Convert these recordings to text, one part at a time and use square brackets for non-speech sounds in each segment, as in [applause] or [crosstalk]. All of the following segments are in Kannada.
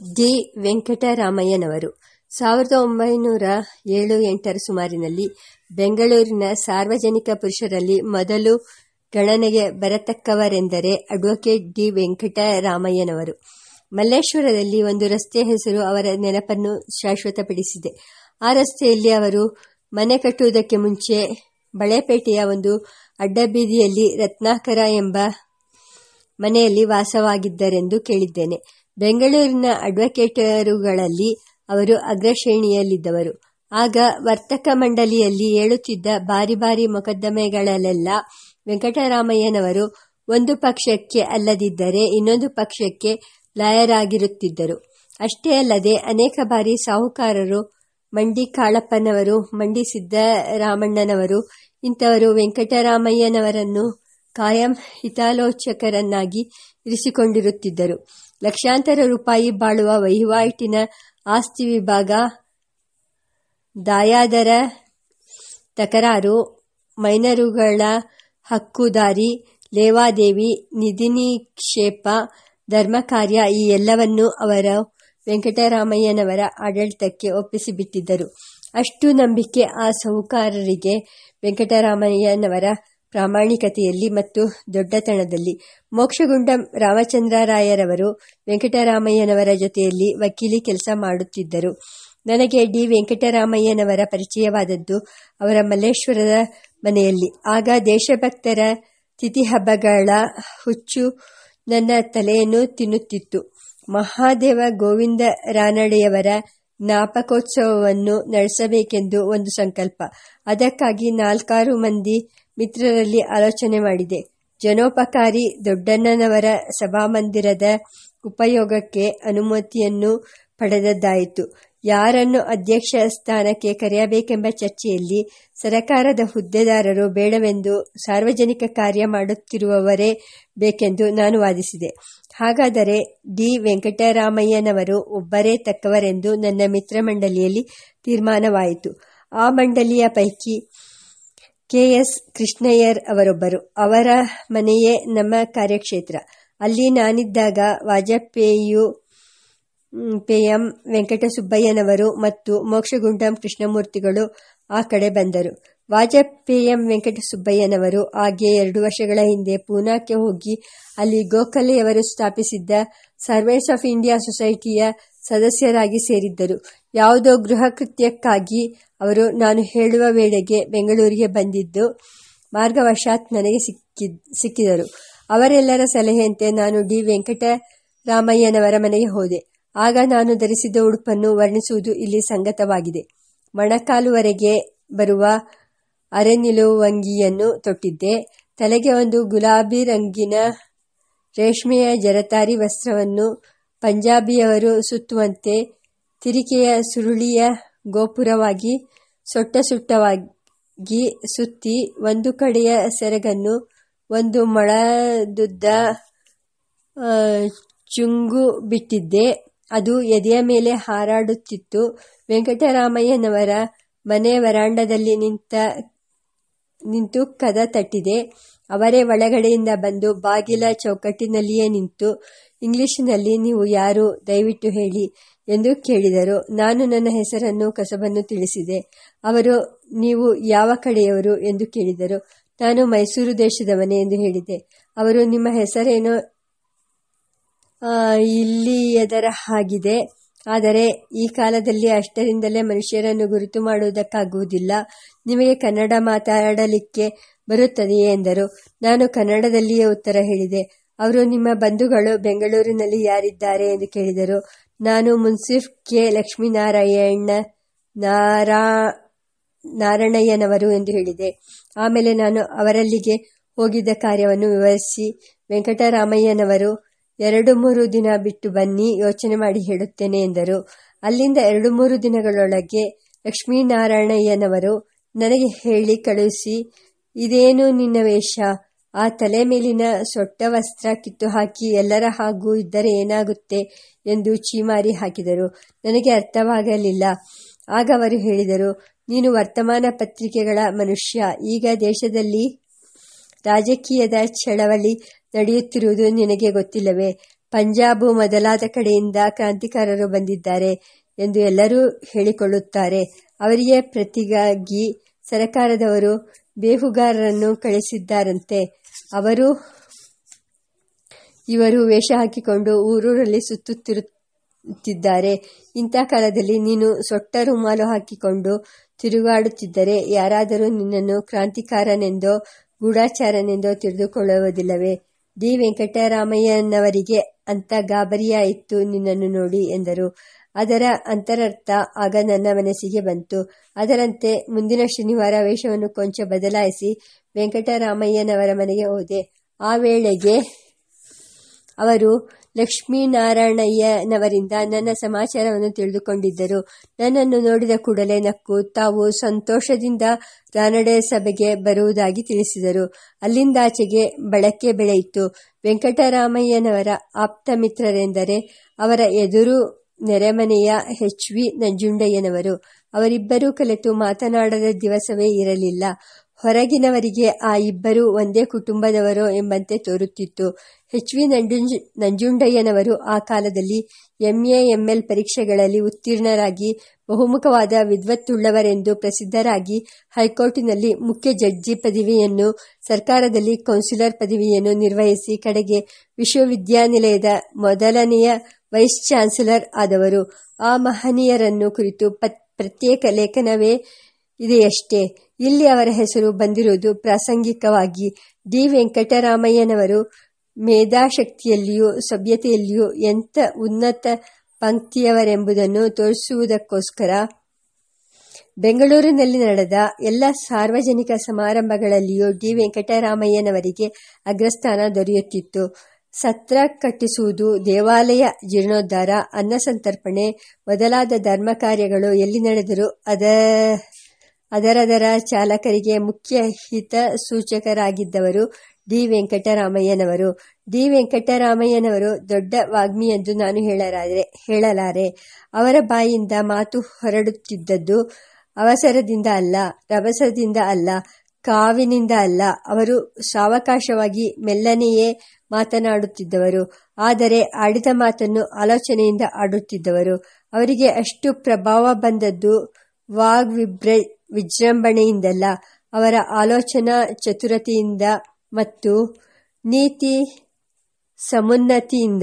ಡಿ. ವೆಂಕಟರಾಮಯ್ಯನವರು ಸಾವಿರದ ಒಂಬೈನೂರ ಏಳು ಎಂಟರ ಸುಮಾರಿನಲ್ಲಿ ಬೆಂಗಳೂರಿನ ಸಾರ್ವಜನಿಕ ಪುರುಷರಲ್ಲಿ ಮೊದಲು ಗಣನೆಗೆ ಬರತಕ್ಕವರೆಂದರೆ ಅಡ್ವೊಕೇಟ್ ಡಿ. ವೆಂಕಟರಾಮಯ್ಯನವರು. ಮಲ್ಲೇಶ್ವರದಲ್ಲಿ ಒಂದು ರಸ್ತೆ ಹೆಸರು ಅವರ ನೆನಪನ್ನು ಶಾಶ್ವತಪಡಿಸಿದೆ. ಆ ರಸ್ತೆಯಲ್ಲಿ ಅವರು ಮನೆ ಕಟ್ಟುವುದಕ್ಕೆ ಮುಂಚೆ ಬಳೆಪೇಟೆಯ ಒಂದು ಅಡ್ಡಬೀದಿಯಲ್ಲಿ ರತ್ನಾಕರ ಎಂಬ ಮನೆಯಲ್ಲಿ ವಾಸವಾಗಿದ್ದರೆಂದು ಕೇಳಿದ್ದೇನೆ. ಬೆಂಗಳೂರಿನ ಅಡ್ವೊಕೇಟರುಗಳಲ್ಲಿ ಅವರು ಅಗ್ರಶ್ರೇಣಿಯಲ್ಲಿದ್ದವರು. ಆಗ ವರ್ತಕ ಮಂಡಳಿಯಲ್ಲಿ ಏಳುತ್ತಿದ್ದ ಬಾರಿ ಬಾರಿ ಮೊಕದ್ದಮೆಗಳಲ್ಲೆಲ್ಲ ವೆಂಕಟರಾಮಯ್ಯನವರು ಒಂದು ಪಕ್ಷಕ್ಕೆ ಅಲ್ಲದಿದ್ದರೆ ಇನ್ನೊಂದು ಪಕ್ಷಕ್ಕೆ ಲಾಯರಾಗಿರುತ್ತಿದ್ದರು. ಅಷ್ಟೇ ಅಲ್ಲದೆ ಅನೇಕ ಬಾರಿ ಸಾಹುಕಾರರು, ಮಂಡಿ ಕಾಳಪ್ಪನವರು, ಮಂಡಿ ಸಿದ್ದರಾಮಣ್ಣನವರು ಇಂಥವರು ವೆಂಕಟರಾಮಯ್ಯನವರನ್ನು ಕಾಯಂ ಹಿತಾಲೋಚಕರನ್ನಾಗಿ ಇರಿಸಿಕೊಂಡಿರುತ್ತಿದ್ದರು. ಲಕ್ಷಾಂತರ ರೂಪಾಯಿ ಬಾಳುವ ವಹಿವಾಟಿನ ಆಸ್ತಿ ವಿಭಾಗ, ದಾಯಾದರ ತಕರಾರು, ಮೈನರುಗಳ ಹಕ್ಕುದಾರಿ, ಲೇವಾದೇವಿ, ನಿಧಿನಿಕ್ಷೇಪ, ಧರ್ಮಕಾರ್ಯ ಈ ಎಲ್ಲವನ್ನೂ ಅವರು ವೆಂಕಟರಾಮಯ್ಯನವರ ಆಡಳಿತಕ್ಕೆ ಒಪ್ಪಿಸಿಬಿಟ್ಟಿದ್ದರು. ಅಷ್ಟು ನಂಬಿಕೆ ಆ ಸಾಹುಕಾರರಿಗೆ ವೆಂಕಟರಾಮಯ್ಯನವರ ಪ್ರಾಮಾಣಿಕತೆಯಲ್ಲಿ ಮತ್ತು ದೊಡ್ಡತನದಲ್ಲಿ. ಮೋಕ್ಷಗುಂಡಂ ರಾಮಚಂದ್ರರಾಯರವರು ವೆಂಕಟರಾಮಯ್ಯನವರ ಜೊತೆಯಲ್ಲಿ ವಕೀಲಿ ಕೆಲಸ ಮಾಡುತ್ತಿದ್ದರು. ನನಗೆ ಡಿ. ವೆಂಕಟರಾಮಯ್ಯನವರ ಪರಿಚಯವಾದದ್ದು ಅವರ ಮಲ್ಲೇಶ್ವರದ ಮನೆಯಲ್ಲಿ. ಆಗ ದೇಶಭಕ್ತರ ತಿಥಿಹಬ್ಬಗಳ ಹುಚ್ಚು ನನ್ನ ತಲೆಯನ್ನು ತಿನ್ನುತ್ತಿತ್ತು. ಮಹಾದೇವ ಗೋವಿಂದ ರಾನಡೆಯವರ ಜ್ಞಾಪಕೋತ್ಸವವನ್ನು ನಡೆಸಬೇಕೆಂದು ಒಂದು ಸಂಕಲ್ಪ. ಅದಕ್ಕಾಗಿ ನಾಲ್ಕಾರು ಮಂದಿ ಮಿತ್ರರಲ್ಲಿ ಆಲೋಚನೆ ಮಾಡಿದೆ. ಜನೋಪಕಾರಿ ದೊಡ್ಡಣ್ಣನವರ ಸಭಾಮಂದಿರದ ಉಪಯೋಗಕ್ಕೆ ಅನುಮತಿಯನ್ನು ಪಡೆದದ್ದಾಯಿತು. ಯಾರನ್ನು ಅಧ್ಯಕ್ಷ ಸ್ಥಾನಕ್ಕೆ ಕರೆಯಬೇಕೆಂಬ ಚರ್ಚೆಯಲ್ಲಿ ಸರಕಾರದ ಹುದ್ದೆದಾರರು ಬೇಡವೆಂದು ಸಾರ್ವಜನಿಕ ಕಾರ್ಯ ಮಾಡುತ್ತಿರುವವರೇ ಬೇಕೆಂದು ನಾನು ವಾದಿಸಿದೆ. ಹಾಗಾದರೆ ಡಿ. ವೆಂಕಟರಾಮಯ್ಯನವರು ಒಬ್ಬರೇ ತಕ್ಕವರೆಂದು ನನ್ನ ಮಿತ್ರ ಮಂಡಳಿಯಲ್ಲಿ ತೀರ್ಮಾನವಾಯಿತು. ಆ ಮಂಡಳಿಯ ಪೈಕಿ ಕೆಎಸ್ ಕೃಷ್ಣಯ್ಯರ್ ಅವರೊಬ್ಬರು. ಅವರ ಮನೆಯೇ ನಮ್ಮ ಕಾರ್ಯಕ್ಷೇತ್ರ. ಅಲ್ಲಿ ನಾನಿದ್ದಾಗ ವಾಜಪೇಯಂ ವೆಂಕಟಸುಬ್ಬಯ್ಯನವರು ಮತ್ತು ಮೋಕ್ಷಗುಂಡಂ ಕೃಷ್ಣಮೂರ್ತಿಗಳು ಆ ಕಡೆ ಬಂದರು. ವಾಜಪೇಯಂ ವೆಂಕಟಸುಬ್ಬಯ್ಯನವರು ಹಾಗೆ ಎರಡು ವರ್ಷಗಳ ಹಿಂದೆ ಪೂನಾಕ್ಕೆ ಹೋಗಿ ಅಲ್ಲಿ ಗೋಖಲೆಯವರು ಸ್ಥಾಪಿಸಿದ್ದ ಸರ್ವೇಸ್ ಆಫ್ ಇಂಡಿಯಾ ಸೊಸೈಟಿಯ ಸದಸ್ಯರಾಗಿ ಸೇರಿದ್ದರು. ಯಾವುದೋ ಗೃಹಕೃತ್ಯಕ್ಕಾಗಿ ಅವರು ನಾನು ಹೇಳುವ ವೇಳೆಗೆ ಬೆಂಗಳೂರಿಗೆ ಬಂದಿದ್ದು ಮಾರ್ಗವಶಾತ್ ನನಗೆ ಸಿಕ್ಕಿದರು. ಅವರೆಲ್ಲರ ಸಲಹೆಯಂತೆ ನಾನು ಡಿ. ವೆಂಕಟರಾಮಯ್ಯನವರ ಮನೆಗೆ ಹೋದೆ. ಆಗ ನಾನು ಧರಿಸಿದ ಉಡುಪನ್ನು ವರ್ಣಿಸುವುದು ಇಲ್ಲಿ ಸಂಗತವಾಗಿದೆ. ಮೊಣಕಾಲುವರೆಗೆ ಬರುವ ಅರೆನಿಲುವಂಗಿಯನ್ನು ತೊಟ್ಟಿದ್ದೆ. ತಲೆಗೆ ಒಂದು ಗುಲಾಬಿ ರಂಗಿನ ರೇಷ್ಮೆಯ ಜರತಾರಿ ವಸ್ತ್ರವನ್ನು ಪಂಜಾಬಿಯವರು ಸುತ್ತುವಂತೆ ತಿರಿಕೆಯ ಸುರುಳಿಯ ಗೋಪುರವಾಗಿ ಸೊಟ್ಟ ಸುಟ್ಟವಾಗಿ ಸುತ್ತಿ ಒಂದು ಕಡೆಯ ಸೆರಗನ್ನು ಒಂದು ಮಳದುದ್ದ ಚುಂಗು ಬಿಟ್ಟಿದ್ದೆ. ಅದು ಎದೆಯ ಮೇಲೆ ಹಾರಾಡುತ್ತಿತ್ತು. ವೆಂಕಟರಾಮಯ್ಯನವರ ಮನೆ ವರಾಂಡದಲ್ಲಿ ನಿಂತ ನಿಂತು ಕದ ತಟ್ಟಿದೆ. ಅವರೇ ಒಳಗಡೆಯಿಂದ ಬಂದು ಬಾಗಿಲ ಚೌಕಟ್ಟಿನಲ್ಲಿಯೇ ನಿಂತು ಇಂಗ್ಲಿಷಿನಲ್ಲಿ ನೀವು ಯಾರು, ದಯವಿಟ್ಟು ಹೇಳಿ ಎಂದು ಕೇಳಿದರು. ನಾನು ನನ್ನ ಹೆಸರನ್ನು ಕಸಬನ್ನು ತಿಳಿಸಿದೆ. ಅವರು ನೀವು ಯಾವ ಕಡೆಯವರು ಎಂದು ಕೇಳಿದರು. ನಾನು ಮೈಸೂರು ದೇಶದವನೇ ಎಂದು ಹೇಳಿದೆ. ಅವರು ನಿಮ್ಮ ಹೆಸರೇನೋ ಇಲ್ಲಿಯದರ ಹಾಗಿದೆ. ಆದರೆ ಈ ಕಾಲದಲ್ಲಿ ಅಷ್ಟರಿಂದಲೇ ಮನುಷ್ಯರನ್ನು ಗುರುತು ಮಾಡುವುದಕ್ಕಾಗುವುದಿಲ್ಲ. ನಿಮಗೆ ಕನ್ನಡ ಮಾತಾಡಲಿಕ್ಕೆ ಬರುತ್ತದೆಯೇ ಎಂದರು. ನಾನು ಕನ್ನಡದಲ್ಲಿಯೇ ಉತ್ತರ ಹೇಳಿದೆ. ಅವರು ನಿಮ್ಮ ಬಂಧುಗಳು ಬೆಂಗಳೂರಿನಲ್ಲಿ ಯಾರಿದ್ದಾರೆ ಎಂದು ಕೇಳಿದರು. ನಾನು ಮುನ್ಸಿಫ್ ಕೆ. ಲಕ್ಷ್ಮೀನಾರಾಯಣ ನಾರಾ ನಾರಾಯಣಯ್ಯನವರು ಎಂದು ಹೇಳಿದೆ. ಆಮೇಲೆ ನಾನು ಅವರಲ್ಲಿಗೆ ಹೋಗಿದ್ದ ಕಾರ್ಯವನ್ನು ವಿವರಿಸಿ ವೆಂಕಟರಾಮಯ್ಯನವರು ಎರಡು ಮೂರು ದಿನ ಬಿಟ್ಟು ಬನ್ನಿ, ಯೋಚನೆ ಮಾಡಿ ಹೇಳುತ್ತೇನೆ ಎಂದರು. ಅಲ್ಲಿಂದ ಎರಡು ಮೂರು ದಿನಗಳೊಳಗೆ ಲಕ್ಷ್ಮೀನಾರಾಯಣಯ್ಯನವರು ನನಗೆ ಹೇಳಿ ಕಳುಹಿಸಿ ಇದೇನು ನಿನ್ನ ವೇಷ, ಆ ತಲೆ ಮೇಲಿನ ಸೊಟ್ಟ ವಸ್ತ್ರ ಕಿತ್ತು ಹಾಕಿ ಎಲ್ಲರ ಹಾಗೂ ಇದ್ದರೆ ಏನಾಗುತ್ತೆ ಎಂದು ಚೀಮಾರಿ ಹಾಕಿದರು. ನನಗೆ ಅರ್ಥವಾಗಲಿಲ್ಲ. ಆಗ ಅವರು ಹೇಳಿದರು, ನೀನು ವರ್ತಮಾನ ಪತ್ರಿಕೆಗಳ ಮನುಷ್ಯ. ಈಗ ದೇಶದಲ್ಲಿ ರಾಜಕೀಯದ ಚಳವಳಿ ನಡೆಯುತ್ತಿರುವುದು ನಿನಗೆ ಗೊತ್ತಿಲ್ಲವೇ? ಪಂಜಾಬು ಮೊದಲಾದ ಕಡೆಯಿಂದ ಕ್ರಾಂತಿಕಾರರು ಬಂದಿದ್ದಾರೆ ಎಂದು ಎಲ್ಲರೂ ಹೇಳಿಕೊಳ್ಳುತ್ತಾರೆ. ಅವರಿಗೆ ಪ್ರತಿಗಾಗಿ ಸರಕಾರದವರು ಬೇಹುಗಾರರನ್ನು ಕಳಿಸಿದ್ದಾರಂತೆ. ಅವರು, ಇವರು ವೇಷ ಹಾಕಿಕೊಂಡು ಊರೂರಲ್ಲಿ ಸುತ್ತುತ್ತಿರುತ್ತಿದ್ದಾರೆ. ಇಂಥ ಕಾಲದಲ್ಲಿ ನೀನು ಸೊಟ್ಟ ರುಮಾಲು ಹಾಕಿಕೊಂಡು ತಿರುಗಾಡುತ್ತಿದ್ದರೆ ಯಾರಾದರೂ ನಿನ್ನನ್ನು ಕ್ರಾಂತಿಕಾರನೆಂದೋ ಗೂಢಾಚಾರನೆಂದೋ ತಿಳಿದುಕೊಳ್ಳುವುದಿಲ್ಲವೇ? ಡಿ ವೆಂಕಟರಾಮಯ್ಯನವರಿಗೆ ಅಂತ ಗಾಬರಿಯಾಯಿತು ನಿನ್ನನ್ನು ನೋಡಿ ಎಂದರು. ಅದರ ಅಂತರರ್ಥ ಆಗ ನನ್ನ ಮನಸ್ಸಿಗೆ ಬಂತು. ಅದರಂತೆ ಮುಂದಿನ ಶನಿವಾರ ವೇಷವನ್ನು ಕೊಂಚ ಬದಲಾಯಿಸಿ ವೆಂಕಟರಾಮಯ್ಯನವರ ಮನೆಗೆ ಹೋದೆ. ಆ ವೇಳೆಗೆ ಅವರು ಲಕ್ಷ್ಮೀನಾರಾಯಣಯ್ಯನವರಿಂದ ನನ್ನ ಸಮಾಚಾರವನ್ನು ತಿಳಿದುಕೊಂಡಿದ್ದರು. ನನ್ನನ್ನು ನೋಡಿದ ಕೂಡಲೇ ನಕ್ಕು ತಾವು ಸಂತೋಷದಿಂದ ರಾನಡೆ ಸಭೆಗೆ ಬರುವುದಾಗಿ ತಿಳಿಸಿದರು. ಅಲ್ಲಿಂದಾಚೆಗೆ ಬಳಕೆ ಬೆಳೆಯಿತು ವೆಂಕಟರಾಮಯ್ಯನವರ ಆಪ್ತ ಮಿತ್ರರೆಂದರೆ ಅವರ ಎದುರು ನೆರೆಮನೆಯ ಹೆಚ್ ವಿ ನಂಜುಂಡಯ್ಯನವರು. ಅವರಿಬ್ಬರೂ ಕಲೆತು ಮಾತನಾಡದ ದಿವಸವೇ ಇರಲಿಲ್ಲ. ಹೊರಗಿನವರಿಗೆ ಆ ಇಬ್ಬರು ಒಂದೇ ಕುಟುಂಬದವರು ಎಂಬಂತೆ ತೋರುತ್ತಿತ್ತು. ಎಚ್ ವಿ ನಂಜುಂಡಯ್ಯನವರು ಆ ಕಾಲದಲ್ಲಿ ಎಂಎ ಎಂಎಲ್ ಪರೀಕ್ಷೆಗಳಲ್ಲಿ ಉತ್ತೀರ್ಣರಾಗಿ ಬಹುಮುಖವಾದ ವಿದ್ವತ್ತುಳ್ಳವರೆಂದು ಪ್ರಸಿದ್ಧರಾಗಿ ಹೈಕೋರ್ಟಿನಲ್ಲಿ ಮುಖ್ಯ ಜಡ್ಜಿ ಪದವಿಯನ್ನು, ಸರ್ಕಾರದಲ್ಲಿ ಕೌನ್ಸಿಲರ್ ಪದವಿಯನ್ನು ನಿರ್ವಹಿಸಿ ಕಡೆಗೆ ವಿಶ್ವವಿದ್ಯಾನಿಲಯದ ಮೊದಲನೆಯ ವೈಸ್ ಚಾನ್ಸಲರ್ ಆದವರು. ಆ ಮಹನೀಯರನ್ನು ಕುರಿತು ಪ್ರತ್ಯೇಕ ಲೇಖನವೇ ಇದೆಯಷ್ಟೇ ಇಲ್ಲಿ ಅವರ ಹೆಸರು ಬಂದಿರುವುದು ಪ್ರಾಸಂಗಿಕವಾಗಿ ಡಿ. ವೆಂಕಟರಾಮಯ್ಯನವರು ಮೇಧಾಶಕ್ತಿಯಲ್ಲಿಯೂ ಸಭ್ಯತೆಯಲ್ಲಿಯೂ ಎಂಥ ಉನ್ನತ ಪಂಕ್ತಿಯವರೆಂಬುದನ್ನು ತೋರಿಸುವುದಕ್ಕೋಸ್ಕರ ಬೆಂಗಳೂರಿನಲ್ಲಿ ನಡೆದ ಎಲ್ಲ ಸಾರ್ವಜನಿಕ ಸಮಾರಂಭಗಳಲ್ಲಿಯೂ ಡಿ. ವೆಂಕಟರಾಮಯ್ಯನವರಿಗೆ ಅಗ್ರಸ್ಥಾನ ದೊರೆಯುತ್ತಿತ್ತು. ಸತ್ರ ಕಟ್ಟಿಸುವುದು ದೇವಾಲಯ ಜೀರ್ಣೋದ್ಧಾರ ಅನ್ನಸಂತರ್ಪಣೆ ಮೊದಲಾದ ಧರ್ಮ ಕಾರ್ಯಗಳು ಎಲ್ಲಿ ನಡೆದರೂ ಅದ ಅದರದರ ಚಾಲಕರಿಗೆ ಮುಖ್ಯ ಹಿತ ಸೂಚಕರಾಗಿದ್ದವರು ಡಿ. ವೆಂಕಟರಾಮಯ್ಯನವರು. ಡಿ. ವೆಂಕಟರಾಮಯ್ಯನವರು ದೊಡ್ಡ ವಾಗ್ಮಿ ಎಂದು ನಾನು ಹೇಳಲಾರೆ ಹೇಳಲಾರೆ. ಅವರ ಬಾಯಿಂದ ಮಾತು ಹೊರಡುತ್ತಿದ್ದದ್ದು ಅವಸರದಿಂದ ಅಲ್ಲ, ರಭಸದಿಂದ ಅಲ್ಲ, ಕಾವಿನಿಂದ ಅಲ್ಲ. ಅವರು ಸಾವಕಾಶವಾಗಿ ಮೆಲ್ಲನೆಯೇ ಮಾತನಾಡುತ್ತಿದ್ದವರು, ಆದರೆ ಆಡಿದ ಮಾತನ್ನು ಆಲೋಚನೆಯಿಂದ ಆಡುತ್ತಿದ್ದವರು. ಅವರಿಗೆ ಅಷ್ಟು ಪ್ರಭಾವ ಬಂದದ್ದು ವಾಗ್ವಿಬ್ರ ವಿಜೃಂಭಣೆಯಿಂದಲ್ಲ, ಅವರ ಆಲೋಚನಾ ಚತುರತೆಯಿಂದ ಮತ್ತು ನೀತಿ ಸಮುನ್ನತಿಯಿಂದ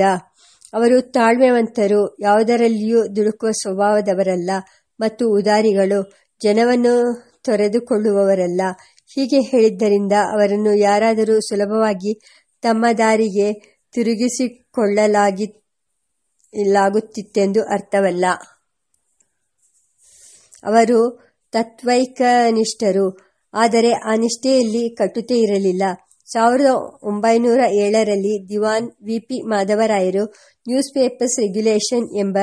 ಅವರು ತಾಳ್ಮೆವಂತರು, ಯಾವುದರಲ್ಲಿಯೂ ದುಡುಕುವ ಸ್ವಭಾವದವರಲ್ಲ ಮತ್ತು ಉದಾರಿಗಳು, ಜನವನ್ನು ತೊರೆದುಕೊಳ್ಳುವವರಲ್ಲ. ಹೀಗೆ ಹೇಳಿದ್ದರಿಂದ ಅವರನ್ನು ಯಾರಾದರೂ ಸುಲಭವಾಗಿ ತಮ್ಮ ದಾರಿಗೆ ತಿರುಗಿಸಿಕೊಳ್ಳಲಾಗುತ್ತಿತ್ತೆಂದು ಅರ್ಥವಲ್ಲ. ಅವರು ತತ್ವೈಕನಿಷ್ಠರು. ಆದರೆ ಆ ನಿಷ್ಠೆಯಲ್ಲಿ ಕಟುತೆ ಇರಲಿಲ್ಲ. ಸಾವಿರದ ಒಂಬೈನೂರ ಏಳರಲ್ಲಿ ದಿವಾನ್ ವಿಪಿ ಮಾಧವರಾಯರು ನ್ಯೂಸ್ ಪೇಪರ್ಸ್ ರೆಗ್ಯುಲೇಷನ್ ಎಂಬ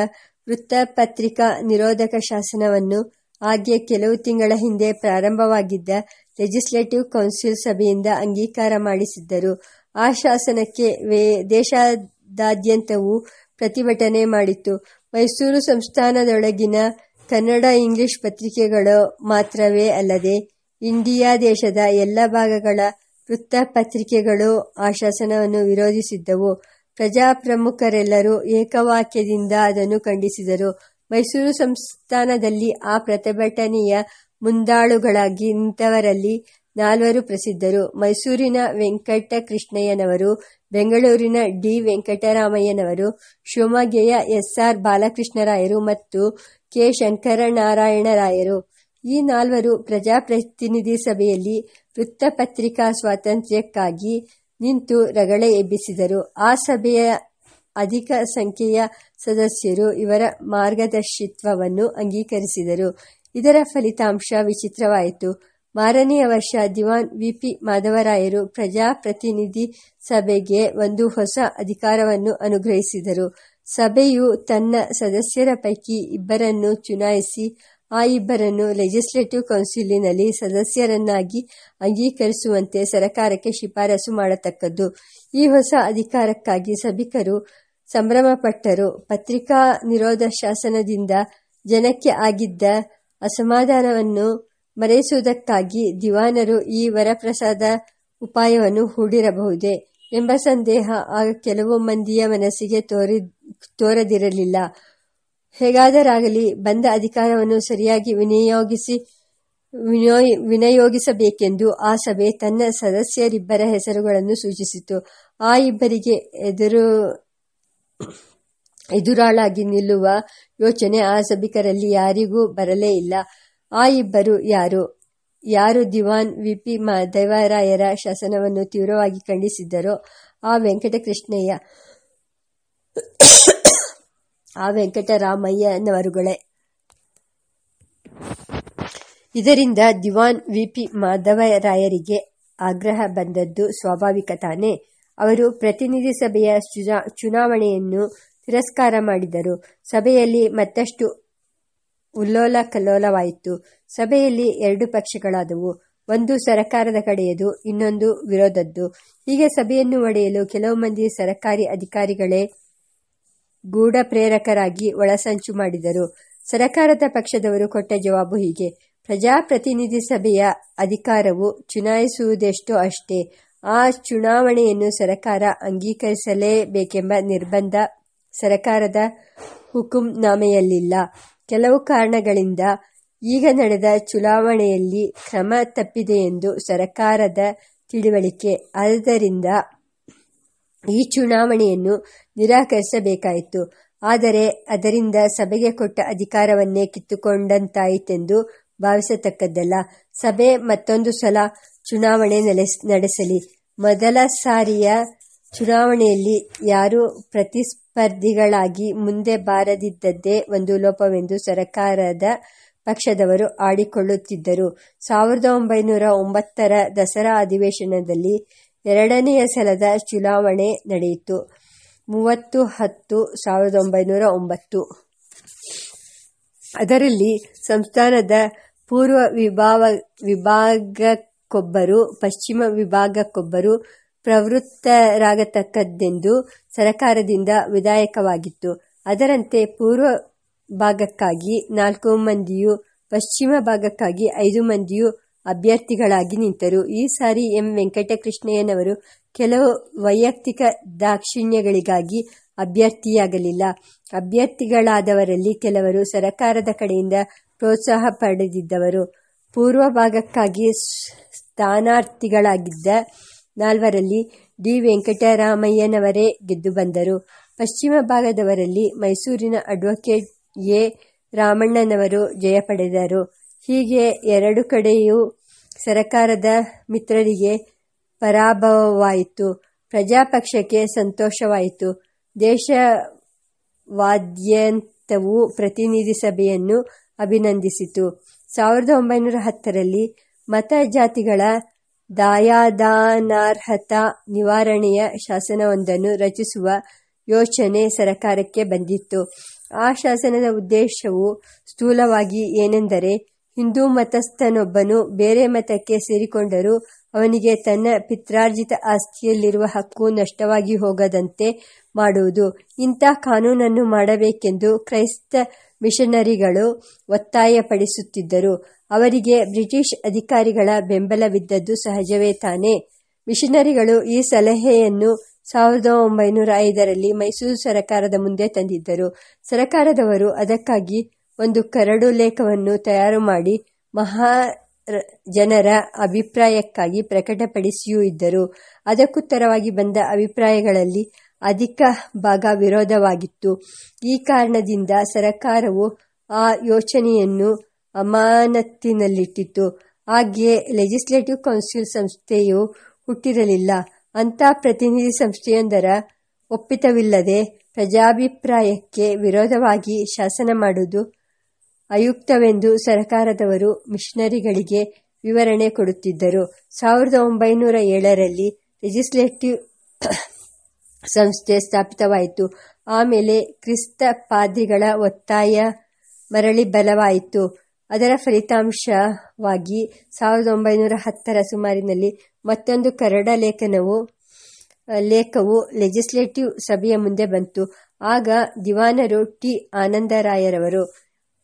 ವೃತ್ತಪತ್ರಿಕಾ ನಿರೋಧಕ ಶಾಸನವನ್ನು ಹಾಗೆ ಕೆಲವು ತಿಂಗಳ ಹಿಂದೆ ಪ್ರಾರಂಭವಾಗಿದ್ದ ಲೆಜಿಸ್ಲೇಟಿವ್ ಕೌನ್ಸಿಲ್ ಸಭೆಯಿಂದ ಅಂಗೀಕಾರ ಮಾಡಿಸಿದ್ದರು. ಆ ಶಾಸನಕ್ಕೆ ದೇಶದಾದ್ಯಂತವೂ ಪ್ರತಿಭಟನೆ ಮಾಡಿತ್ತು. ಮೈಸೂರು ಸಂಸ್ಥಾನದೊಳಗಿನ ಕನ್ನಡ, ಇಂಗ್ಲಿಷ್ ಪತ್ರಿಕೆಗಳು ಮಾತ್ರವೇ ಅಲ್ಲದೆ ಇಂಡಿಯಾ ದೇಶದ ಎಲ್ಲ ಭಾಗಗಳ ವೃತ್ತಪತ್ರಿಕೆಗಳು ಆ ಶಾಸನವನ್ನು ವಿರೋಧಿಸಿದ್ದವು. ಪ್ರಜಾಪ್ರಮುಖರೆಲ್ಲರೂ ಏಕವಾಕ್ಯದಿಂದ ಅದನ್ನು ಖಂಡಿಸಿದರು. ಮೈಸೂರು ಸಂಸ್ಥಾನದಲ್ಲಿ ಆ ಪ್ರತಿಭಟನೆಯ ಮುಂದಾಳುಗಳಾಗಿ ನಿಂತವರಲ್ಲಿ ನಾಲ್ವರು ಪ್ರಸಿದ್ಧರು ಮೈಸೂರಿನ ವೆಂಕಟಕೃಷ್ಣಯ್ಯನವರು, ಬೆಂಗಳೂರಿನ ಡಿ. ವೆಂಕಟರಾಮಯ್ಯನವರು, ಶಿವಮೊಗ್ಗೆಯ ಎಸ್. ಆರ್. ಬಾಲಕೃಷ್ಣರಾಯರು ಮತ್ತು ಕೆ. ಶಂಕರನಾರಾಯಣರಾಯರು. ಈ ನಾಲ್ವರು ಪ್ರಜಾಪ್ರತಿನಿಧಿ ಸಭೆಯಲ್ಲಿ ವೃತ್ತಪತ್ರಿಕಾ ಸ್ವಾತಂತ್ರ್ಯಕ್ಕಾಗಿ ನಿಂತು ರಗಳೆ ಎಬ್ಬಿಸಿದರು. ಆ ಸಭೆಯ ಅಧಿಕ ಸಂಖ್ಯೆಯ ಸದಸ್ಯರು ಇವರ ಮಾರ್ಗದರ್ಶಿತ್ವವನ್ನು ಅಂಗೀಕರಿಸಿದರು. ಇದರ ಫಲಿತಾಂಶ ವಿಚಿತ್ರವಾಯಿತು. ಮಾರನೆಯ ವರ್ಷ ದಿವಾನ್ ವಿಪಿ ಮಾಧವರಾಯರು ಪ್ರಜಾಪ್ರತಿನಿಧಿ ಸಭೆಗೆ ಒಂದು ಹೊಸ ಅಧಿಕಾರವನ್ನು ಅನುಗ್ರಹಿಸಿದರು. ಸಭೆಯು ತನ್ನ ಸದಸ್ಯರ ಪೈಕಿ ಇಬ್ಬರನ್ನು ಚುನಾಯಿಸಿ, ಆ ಇಬ್ಬರನ್ನು ಲೆಜಿಸ್ಲೇಟಿವ್ ಕೌನ್ಸಿಲಿನಲ್ಲಿ ಸದಸ್ಯರನ್ನಾಗಿ ಅಂಗೀಕರಿಸುವಂತೆ ಸರಕಾರಕ್ಕೆ ಶಿಫಾರಸು ಮಾಡತಕ್ಕದ್ದು. ಈ ಹೊಸ ಅಧಿಕಾರಕ್ಕಾಗಿ ಸಭಿಕರು ಸಂಭ್ರಮಪಟ್ಟರು. ಪತ್ರಿಕಾ ನಿರೋಧ ಶಾಸನದಿಂದ ಜನಕ್ಕೆ ಆಗಿದ್ದ ಅಸಮಾಧಾನವನ್ನು ಮರೆಸುವುದಕ್ಕಾಗಿ ದಿವಾನರು ಈ ವರಪ್ರಸಾದ ಉಪಾಯವನ್ನು ಹೂಡಿರಬಹುದೇ ಎಂಬ ಸಂದೇಹ ಆಗ ಕೆಲವು ಮಂದಿಯ ಮನಸ್ಸಿಗೆ ತೋರಿ, ತೋರದಿರಲಿಲ್ಲ. ಹೇಗಾದರಾಗಲಿ ಬಂದ ಅಧಿಕಾರವನ್ನು ಸರಿಯಾಗಿ ವಿನಿಯೋಗಿಸಿ ವಿನಿಯೋಗಿಸಬೇಕೆಂದು ಆ ಸಭೆ ತನ್ನ ಸದಸ್ಯರಿಬ್ಬರ ಹೆಸರುಗಳನ್ನು ಸೂಚಿಸಿತು. ಆ ಇಬ್ಬರಿಗೆ ಎದುರು, ಎದುರಾಳಾಗಿ ನಿಲ್ಲುವ ಯೋಚನೆ ಆ ಸಭಿಕರಲ್ಲಿ ಯಾರಿಗೂ ಬರಲೇ ಇಲ್ಲ. ಆ ಇಬ್ಬರು ಯಾರು? ಯಾರು ದಿವಾನ್, ವಿಪಿ ದೇವರಾಯರ ಶಾಸನವನ್ನು ತೀವ್ರವಾಗಿ ಖಂಡಿಸಿದ್ದರೋ? ಆ ವೆಂಕಟಕೃಷ್ಣಯ್ಯ. ಆ ವೆಂಕಟರಾಮಯ್ಯನವರುಗಳೇ. ಇದರಿಂದ ದಿವಾನ್, ವಿಪಿ ಮಾಧವರಾಯರಿಗೆ ಆಗ್ರಹ ಬಂದದ್ದು ಸ್ವಾಭಾವಿಕ ತಾನೇ. ಅವರು ಪ್ರತಿನಿಧಿ ಸಭೆಯ ಚುನಾವಣೆಯನ್ನು ತಿರಸ್ಕಾರ ಮಾಡಿದರು. ಸಭೆಯಲ್ಲಿ ಮತ್ತಷ್ಟು ಉಲ್ಲೋಲ ಕಲ್ಲೋಲವಾಯಿತು ಸಭೆಯಲ್ಲಿ ಎರಡು ಪಕ್ಷಗಳಾದವು. ಒಂದು ಸರಕಾರದ ಕಡೆಯದು, ಇನ್ನೊಂದು ವಿರೋಧದ್ದು. ಹೀಗೆ ಸಭೆಯನ್ನು ಒಡೆಯಲು ಕೆಲವು ಮಂದಿ ಸರಕಾರಿ ಅಧಿಕಾರಿಗಳೇ ಗೂಢ ಪ್ರೇರಕರಾಗಿ ಒಳಸಂಚು ಮಾಡಿದರು. ಸರಕಾರದ ಪಕ್ಷದವರು ಕೊಟ್ಟ ಜವಾಬು ಹೀಗೆ. ಪ್ರಜಾಪ್ರತಿನಿಧಿ ಸಭೆಯ ಅಧಿಕಾರವು ಚುನಾಯಿಸುವುದೆಷ್ಟೋ ಅಷ್ಟೇ. ಆ ಚುನಾವಣೆಯನ್ನು ಸರಕಾರ ಅಂಗೀಕರಿಸಲೇಬೇಕೆಂಬ ನಿರ್ಬಂಧ ಸರಕಾರದ ಹುಕುಂನಾಮೆಯಲ್ಲಿಲ್ಲ. ಕೆಲವು ಕಾರಣಗಳಿಂದ ಈಗ ನಡೆದ ಚುನಾವಣೆಯಲ್ಲಿ ಕ್ರಮ ತಪ್ಪಿದೆಯೆಂದು ಸರಕಾರದ ತಿಳಿವಳಿಕೆ. ಆದ್ದರಿಂದ ಈ ಚುನಾವಣೆಯನ್ನು ನಿರಾಕರಿಸಬೇಕಾಯಿತು. ಆದರೆ ಅದರಿಂದ ಸಭೆಗೆ ಕೊಟ್ಟ ಅಧಿಕಾರವನ್ನೇ ಕಿತ್ತುಕೊಂಡಂತಾಯಿತೆಂದು ಭಾವಿಸತಕ್ಕದ್ದಲ್ಲ. ಸಭೆ ಮತ್ತೊಂದು ಸಲ ಚುನಾವಣೆ ನಡೆಸಲಿ. ಮೊದಲ ಸಾರಿಯ ಚುನಾವಣೆಯಲ್ಲಿ ಯಾರೂ ಪ್ರತಿಸ್ಪರ್ಧಿಗಳಾಗಿ ಮುಂದೆ ಬಾರದಿದ್ದದ್ದೇ ಒಂದು ಲೋಪವೆಂದು ಸರಕಾರದ ಪಕ್ಷದವರು ಆಡಿಕೊಳ್ಳುತ್ತಿದ್ದರು. ಸಾವಿರದ ಒಂಬೈನೂರ ಒಂಬತ್ತರ ದಸರಾ ಅಧಿವೇಶನದಲ್ಲಿ ಎರಡನೆಯ ಸಲದ ಚುನಾವಣೆ ನಡೆಯಿತು. ಮೂವತ್ತು ಹತ್ತು ಸಾವಿರದ ಒಂಬೈನೂರ ಒಂಬತ್ತು. ಅದರಲ್ಲಿ ಸಂಸ್ಥಾನದ ಪೂರ್ವ ವಿಭಾವ ವಿಭಾಗಕ್ಕೊಬ್ಬರು, ಪಶ್ಚಿಮ ವಿಭಾಗಕ್ಕೊಬ್ಬರು ಪ್ರವೃತ್ತರಾಗತಕ್ಕದ್ದೆಂದು ಸರಕಾರದಿಂದ ವಿಧಾಯಕವಾಗಿತ್ತು ಅದರಂತೆ ಪೂರ್ವ ಭಾಗಕ್ಕಾಗಿ ನಾಲ್ಕು ಮಂದಿಯೂ, ಪಶ್ಚಿಮ ಭಾಗಕ್ಕಾಗಿ ಐದು ಮಂದಿಯೂ ಅಭ್ಯರ್ಥಿಗಳಾಗಿ ನಿಂತರು. ಈ ಸಾರಿ ಎಂ. ವೆಂಕಟಕೃಷ್ಣಯ್ಯನವರು ಕೆಲವು ವೈಯಕ್ತಿಕ ದಾಕ್ಷಿಣ್ಯಗಳಿಗಾಗಿ ಅಭ್ಯರ್ಥಿಯಾಗಲಿಲ್ಲ. ಅಭ್ಯರ್ಥಿಗಳಾದವರಲ್ಲಿ ಕೆಲವರು ಸರಕಾರದ ಕಡೆಯಿಂದ ಪ್ರೋತ್ಸಾಹ ಪಡೆದಿದ್ದವರು. ಪೂರ್ವ ಭಾಗಕ್ಕಾಗಿ ಸ್ಥಾನಾರ್ಥಿಗಳಾಗಿದ್ದ ನಾಲ್ವರಲ್ಲಿ ಡಿ. ವೆಂಕಟರಾಮಯ್ಯನವರೇ ಗೆದ್ದು ಬಂದರು. ಪಶ್ಚಿಮ ಭಾಗದವರಲ್ಲಿ ಮೈಸೂರಿನ ಅಡ್ವೊಕೇಟ್ ಎ. ರಾಮಣ್ಣನವರು ಜಯ ಪಡೆದರು. ಹೀಗೆ ಎರಡು ಕಡೆಯೂ ಸರಕಾರದ ಮಿತ್ರರಿಗೆ ಪರಾಭವವಾಯಿತು. ಪ್ರಜಾಪಕ್ಷಕ್ಕೆ ಸಂತೋಷವಾಯಿತು. ದೇಶವಾದ್ಯಂತವು ಪ್ರತಿನಿಧಿ ಸಭೆಯನ್ನು ಅಭಿನಂದಿಸಿತು. ಸಾವಿರದ ಒಂಬೈನೂರ ಹತ್ತರಲ್ಲಿ ಮತ ಜಾತಿಗಳ ದಾಯಾದಾನಾರ್ಹತಾ ನಿವಾರಣೆಯ ಶಾಸನವೊಂದನ್ನು ರಚಿಸುವ ಯೋಚನೆ ಸರಕಾರಕ್ಕೆ ಬಂದಿತ್ತು. ಆ ಶಾಸನದ ಉದ್ದೇಶವು ಸ್ಥೂಲವಾಗಿ ಏನೆಂದರೆ, ಹಿಂದೂ ಮತಸ್ಥನೊಬ್ಬನು ಬೇರೆ ಮತಕ್ಕೆ ಸೇರಿಕೊಂಡರೂ ಅವನಿಗೆ ತನ್ನ ಪಿತ್ರಾರ್ಜಿತ ಆಸ್ತಿಯಲ್ಲಿರುವ ಹಕ್ಕು ನಷ್ಟವಾಗಿ ಹೋಗದಂತೆ ಮಾಡುವುದು. ಇಂಥ ಕಾನೂನನ್ನು ಮಾಡಬೇಕೆಂದು ಕ್ರೈಸ್ತ ಮಿಷನರಿಗಳು ಒತ್ತಾಯಪಡಿಸುತ್ತಿದ್ದರು. ಅವರಿಗೆ ಬ್ರಿಟಿಷ್ ಅಧಿಕಾರಿಗಳ ಬೆಂಬಲವಿದ್ದದ್ದು ಸಹಜವೇ ತಾನೆ. ಮಿಷನರಿಗಳು ಈ ಸಲಹೆಯನ್ನು ಸಾವಿರದ ಒಂಬೈನೂರ ಐದರಲ್ಲಿ ಮೈಸೂರು ಸರಕಾರದ ಮುಂದೆ ತಂದಿದ್ದರು. ಸರಕಾರದವರು ಅದಕ್ಕಾಗಿ ಒಂದು ಕರಡು ಲೇಖವನ್ನು ತಯಾರು ಮಾಡಿ ಮಹಾ ಜನರ ಅಭಿಪ್ರಾಯಕ್ಕಾಗಿ ಪ್ರಕಟಪಡಿಸಿಯೂ ಇದ್ದರು. ಅದಕ್ಕುತ್ತರವಾಗಿ ಬಂದ ಅಭಿಪ್ರಾಯಗಳಲ್ಲಿ ಅಧಿಕ ಭಾಗ ವಿರೋಧವಾಗಿತ್ತು. ಈ ಕಾರಣದಿಂದ ಸರಕಾರವು ಆ ಯೋಚನೆಯನ್ನು ಅಮಾನತ್ತಿನಲ್ಲಿಟ್ಟಿತು ಹಾಗೆಯೇ ಲೆಜಿಸ್ಲೇಟಿವ್ ಕೌನ್ಸಿಲ್ ಸಂಸ್ಥೆಯು ಹುಟ್ಟಿರಲಿಲ್ಲ. ಅಂಥ ಪ್ರತಿನಿಧಿ ಸಂಸ್ಥೆಯೊಂದರ ಒಪ್ಪಿತವಿಲ್ಲದೆ ಪ್ರಜಾಭಿಪ್ರಾಯಕ್ಕೆ ವಿರೋಧವಾಗಿ ಶಾಸನ ಮಾಡುವುದು ಅಯುಕ್ತವೆಂದು ಸರಕಾರದವರು ಮಿಷನರಿಗಳಿಗೆ ವಿವರಣೆ ಕೊಡುತ್ತಿದ್ದರು. ಸಾವಿರದ ಒಂಬೈನೂರ ಏಳರಲ್ಲಿ ಲೆಜಿಸ್ಲೇಟಿವ್ [coughs] ಸಂಸ್ಥೆ ಸ್ಥಾಪಿತವಾಯಿತು. ಆಮೇಲೆ ಕ್ರಿಸ್ತ ಪಾದ್ರಿಗಳ ಒತ್ತಾಯ ಮರಳಿ ಬಲವಾಯಿತು. ಅದರ ಫಲಿತಾಂಶವಾಗಿ ಸಾವಿರದ ಒಂಬೈನೂರ ಹತ್ತರ ಸುಮಾರಿನಲ್ಲಿ ಮತ್ತೊಂದು ಕರಡ ಲೇಖನವು ಲೇಖವು ಲೆಜಿಸ್ಲೇಟಿವ್ ಸಭೆಯ ಮುಂದೆ ಬಂತು. ಆಗ ದಿವಾನರು ಟಿ. ಆನಂದರಾಯರವರು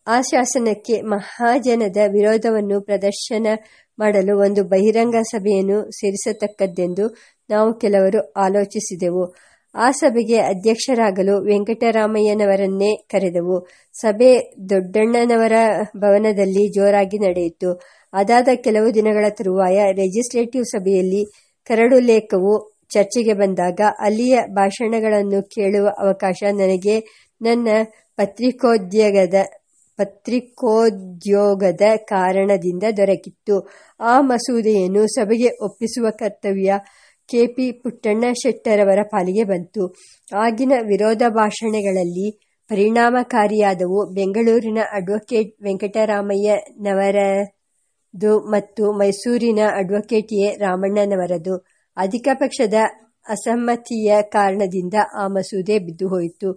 ಆ ಶಾಸನಕ್ಕೆ ಮಹಾಜನದ ವಿರೋಧವನ್ನು ಪ್ರದರ್ಶನ ಮಾಡಲು ಒಂದು ಬಹಿರಂಗ ಸಭೆಯನ್ನು ಸೇರಿಸತಕ್ಕದ್ದೆಂದು ನಾವು ಕೆಲವರು ಆಲೋಚಿಸಿದೆವು. ಆ ಸಭೆಗೆ ಅಧ್ಯಕ್ಷರಾಗಲು ವೆಂಕಟರಾಮಯ್ಯನವರನ್ನೇ ಕರೆದವು. ಸಭೆ ದೊಡ್ಡಣ್ಣನವರ ಭವನದಲ್ಲಿ ಜೋರಾಗಿ ನಡೆಯಿತು. ಅದಾದ ಕೆಲವು ದಿನಗಳ ತರುವಾಯ ಲೆಜಿಸ್ಲೇಟಿವ್ ಸಭೆಯಲ್ಲಿ ಕರಡು ಲೇಖವು ಚರ್ಚೆಗೆ ಬಂದಾಗ ಅಲ್ಲಿಯ ಭಾಷಣಗಳನ್ನು ಕೇಳುವ ಅವಕಾಶ ನನಗೆ ನನ್ನ ಪತ್ರಿಕೋದ್ಯೋಗದ ಪತ್ರಿಕೋದ್ಯೋಗದ ಕಾರಣದಿಂದ ದೊರಕಿತ್ತು. ಆ ಮಸೂದೆಯನ್ನು ಸಭೆಗೆ ಒಪ್ಪಿಸುವ ಕರ್ತವ್ಯ ಕೆಪಿ ಪುಟ್ಟಣ್ಣ ಶೆಟ್ಟರವರ ಪಾಲಿಗೆ ಬಂತು. ಆಗಿನ ವಿರೋಧ ಭಾಷಣಗಳಲ್ಲಿ ಪರಿಣಾಮಕಾರಿಯಾದವು ಬೆಂಗಳೂರಿನ ಅಡ್ವೊಕೇಟ್ ವೆಂಕಟರಾಮಯ್ಯನವರದು ಮತ್ತು ಮೈಸೂರಿನ ಅಡ್ವೊಕೇಟ್ ಎ. ರಾಮಣ್ಣನವರದು. ಅಧಿಕ ಪಕ್ಷದ ಅಸಮ್ಮತಿಯ ಕಾರಣದಿಂದ ಆ ಮಸೂದೆ ಬಿದ್ದುಹೋಯಿತು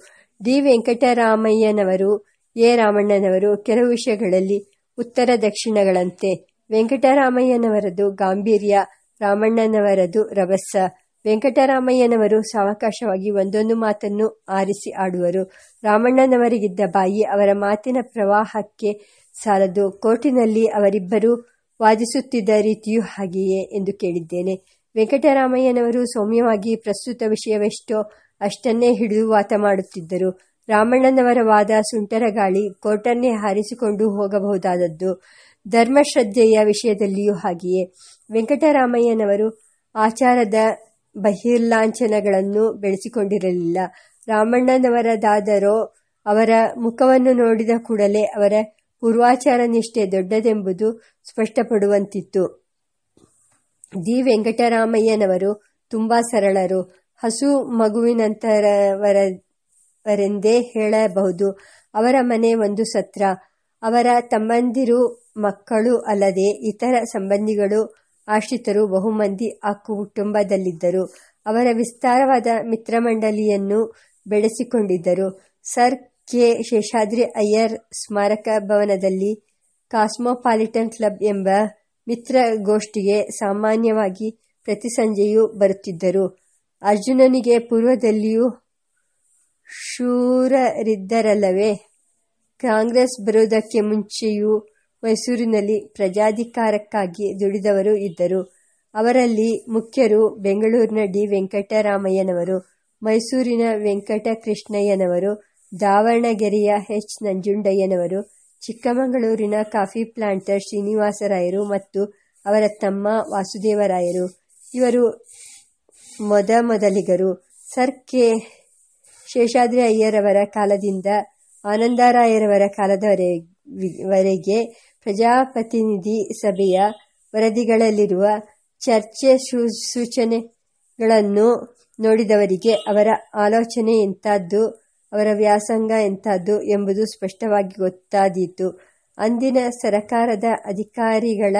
ಡಿ. ವೆಂಕಟರಾಮಯ್ಯನವರು, ಎ. ರಾಮಣ್ಣನವರು ಕೆಲವು ವಿಷಯಗಳಲ್ಲಿ ಉತ್ತರ ದಕ್ಷಿಣಗಳಂತೆ. ವೆಂಕಟರಾಮಯ್ಯನವರದು ಗಾಂಭೀರ್ಯ ರಾಮಣ್ಣನವರದು ರಭಸ. ವೆಂಕಟರಾಮಯ್ಯನವರು ಸಾವಕಾಶವಾಗಿ ಒಂದೊಂದು ಮಾತನ್ನು ಆರಿಸಿ ಆಡುವರು. ರಾಮಣ್ಣನವರಿಗಿದ್ದ ಬಾಯಿ ಅವರ ಮಾತಿನ ಪ್ರವಾಹಕ್ಕೆ ಸಾಲದು. ಕೋರ್ಟಿನಲ್ಲಿ ಅವರಿಬ್ಬರು ವಾದಿಸುತ್ತಿದ್ದ ರೀತಿಯೂ ಹಾಗೆಯೇ ಎಂದು ಕೇಳಿದ್ದೇನೆ. ವೆಂಕಟರಾಮಯ್ಯನವರು ಸೌಮ್ಯವಾಗಿ ಪ್ರಸ್ತುತ ವಿಷಯವೆಷ್ಟೋ ಅಷ್ಟನ್ನೇ ಹಿಡಿದು ವಾತ ಮಾಡುತ್ತಿದ್ದರು. ರಾಮಣ್ಣನವರ ವಾದ ಸುಂಟರ ಗಾಳಿ ಕೋರ್ಟನ್ನೇ ಹಾರಿಸಿಕೊಂಡು ಹೋಗಬಹುದಾದದ್ದು. ಧರ್ಮಶ್ರದ್ಧೆಯ ವಿಷಯದಲ್ಲಿಯೂ ಹಾಗೆಯೇ. ವೆಂಕಟರಾಮಯ್ಯನವರು ಆಚಾರದ ಬಹಿರ್ಲಾಂಛನಗಳನ್ನು ಬೆಳೆಸಿಕೊಂಡಿರಲಿಲ್ಲ. ರಾಮಣ್ಣನವರದಾದರೋ ಅವರ ಮುಖವನ್ನು ನೋಡಿದ ಕೂಡಲೇ ಅವರ ಪೂರ್ವಾಚಾರ ನಿಷ್ಠೆ ದೊಡ್ಡದೆಂಬುದು ಸ್ಪಷ್ಟಪಡುವಂತಿತ್ತು. ದಿ ವೆಂಕಟರಾಮಯ್ಯನವರು ತುಂಬಾ ಸರಳರು. ಹಸು ಮಗುವಿನಂತರವರೆಂದೇ ಹೇಳಬಹುದು. ಅವರ ಮನೆ ಒಂದು ಸತ್ರ. ಅವರ ತಮ್ಮಂದಿರು ಮಕ್ಕಳು ಅಲ್ಲದೆ ಇತರ ಸಂಬಂಧಿಗಳು ಆಶ್ರಿತರು ಬಹುಮಂದಿ ಆ ಕುಟುಂಬದಲ್ಲಿದ್ದರು. ಅವರ ವಿಸ್ತಾರವಾದ ಮಿತ್ರಮಂಡಲಿಯನ್ನು ಬೆಳೆಸಿಕೊಂಡಿದ್ದರು. Sir K. ಶೇಷಾದ್ರಿ ಅಯ್ಯರ್ ಸ್ಮಾರಕ ಭವನದಲ್ಲಿ ಕಾಸ್ಮೋಪಾಲಿಟನ್ ಕ್ಲಬ್ ಎಂಬ ಮಿತ್ರಗೋಷ್ಠಿಗೆ ಸಾಮಾನ್ಯವಾಗಿ ಪ್ರತಿ ಸಂಜೆಯೂ ಬರುತ್ತಿದ್ದರು. ಅರ್ಜುನನಿಗೆ ಪೂರ್ವದಲ್ಲಿಯೂ ಶೂರರಿದ್ದರಲ್ಲವೇ? ಕಾಂಗ್ರೆಸ್ ಬರುವುದಕ್ಕೆ ಮುಂಚೆಯೂ ಮೈಸೂರಿನಲ್ಲಿ ಪ್ರಜಾಧಿಕಾರಕ್ಕಾಗಿ ದುಡಿದವರು ಇದ್ದರು. ಅವರಲ್ಲಿ ಮುಖ್ಯರು ಬೆಂಗಳೂರಿನ ಡಿ. ವೆಂಕಟರಾಮಯ್ಯನವರು, ಮೈಸೂರಿನ ವೆಂಕಟಕೃಷ್ಣಯ್ಯನವರು, ದಾವಣಗೆರೆಯ ಎಚ್. ನಂಜುಂಡಯ್ಯನವರು, ಚಿಕ್ಕಮಗಳೂರಿನ ಕಾಫಿ ಪ್ಲಾಂಟರ್ ಶ್ರೀನಿವಾಸರಾಯರು ಮತ್ತು ಅವರ ತಮ್ಮ ವಾಸುದೇವರಾಯರು. ಇವರು ಮೊದಮೊದಲಿಗರು. Sir K. ಶೇಷಾದ್ರಿ ಅಯ್ಯರವರ ಕಾಲದಿಂದ ಆನಂದರಾಯರವರ ಕಾಲದವರೆಗೆ ಪ್ರಜಾಪ್ರತಿನಿಧಿ ಸಭೆಯ ವರದಿಗಳಲ್ಲಿರುವ ಚರ್ಚೆ ಸೂಚನೆಗಳನ್ನು ನೋಡಿದವರಿಗೆ ಅವರ ಆಲೋಚನೆ ಎಂಥದ್ದು, ಅವರ ವ್ಯಾಸಂಗ ಎಂಥದ್ದು ಎಂಬುದು ಸ್ಪಷ್ಟವಾಗಿ ಗೊತ್ತಾದೀತು. ಅಂದಿನ ಸರಕಾರದ ಅಧಿಕಾರಿಗಳ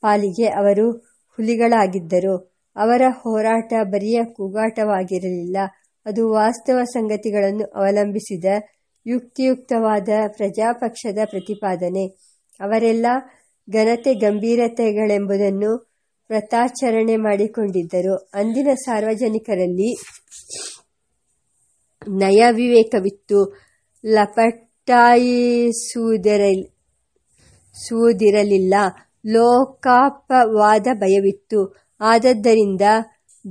ಪಾಲಿಗೆ ಅವರು ಹುಲಿಗಳಾಗಿದ್ದರು. ಅವರ ಹೋರಾಟ ಬರಿಯ ಕೂಗಾಟವಾಗಿರಲಿಲ್ಲ. ಅದು ವಾಸ್ತವ ಸಂಗತಿಗಳನ್ನು ಅವಲಂಬಿಸಿದ ಯುಕ್ತಿಯುಕ್ತವಾದ ಪ್ರಜಾಪಕ್ಷದ ಪ್ರತಿಪಾದನೆ. ಅವರೆಲ್ಲ ಘನತೆ ಗಂಭೀರತೆಗಳೆಂಬುದನ್ನು ವ್ರತಾಚರಣೆ ಮಾಡಿಕೊಂಡಿದ್ದರು. ಅಂದಿನ ಸಾರ್ವಜನಿಕರಲ್ಲಿ ನಯವಿವೇಕವಿತ್ತು. ಲಪಟಾಯಿಸುವುದಿರಲಿಲ್ಲ ಲೋಕಾಪವಾದ ಭಯವಿತ್ತು. ಆದದ್ದರಿಂದ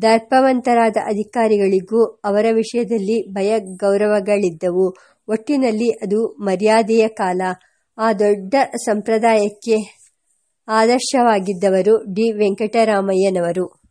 ದರ್ಪವಂತರಾದ ಅಧಿಕಾರಿಗಳಿಗೂ ಅವರ ವಿಷಯದಲ್ಲಿ ಭಯ ಗೌರವಗಳಿದ್ದವು ಒಟ್ಟಿನಲ್ಲಿ ಅದು ಮರ್ಯಾದೆಯ ಕಾಲ. ಆ ದೊಡ್ಡ ಸಂಪ್ರದಾಯಕ್ಕೆ ಆದರ್ಶವಾಗಿದ್ದವರು ಡಿ ವೆಂಕಟರಾಮಯ್ಯನವರು.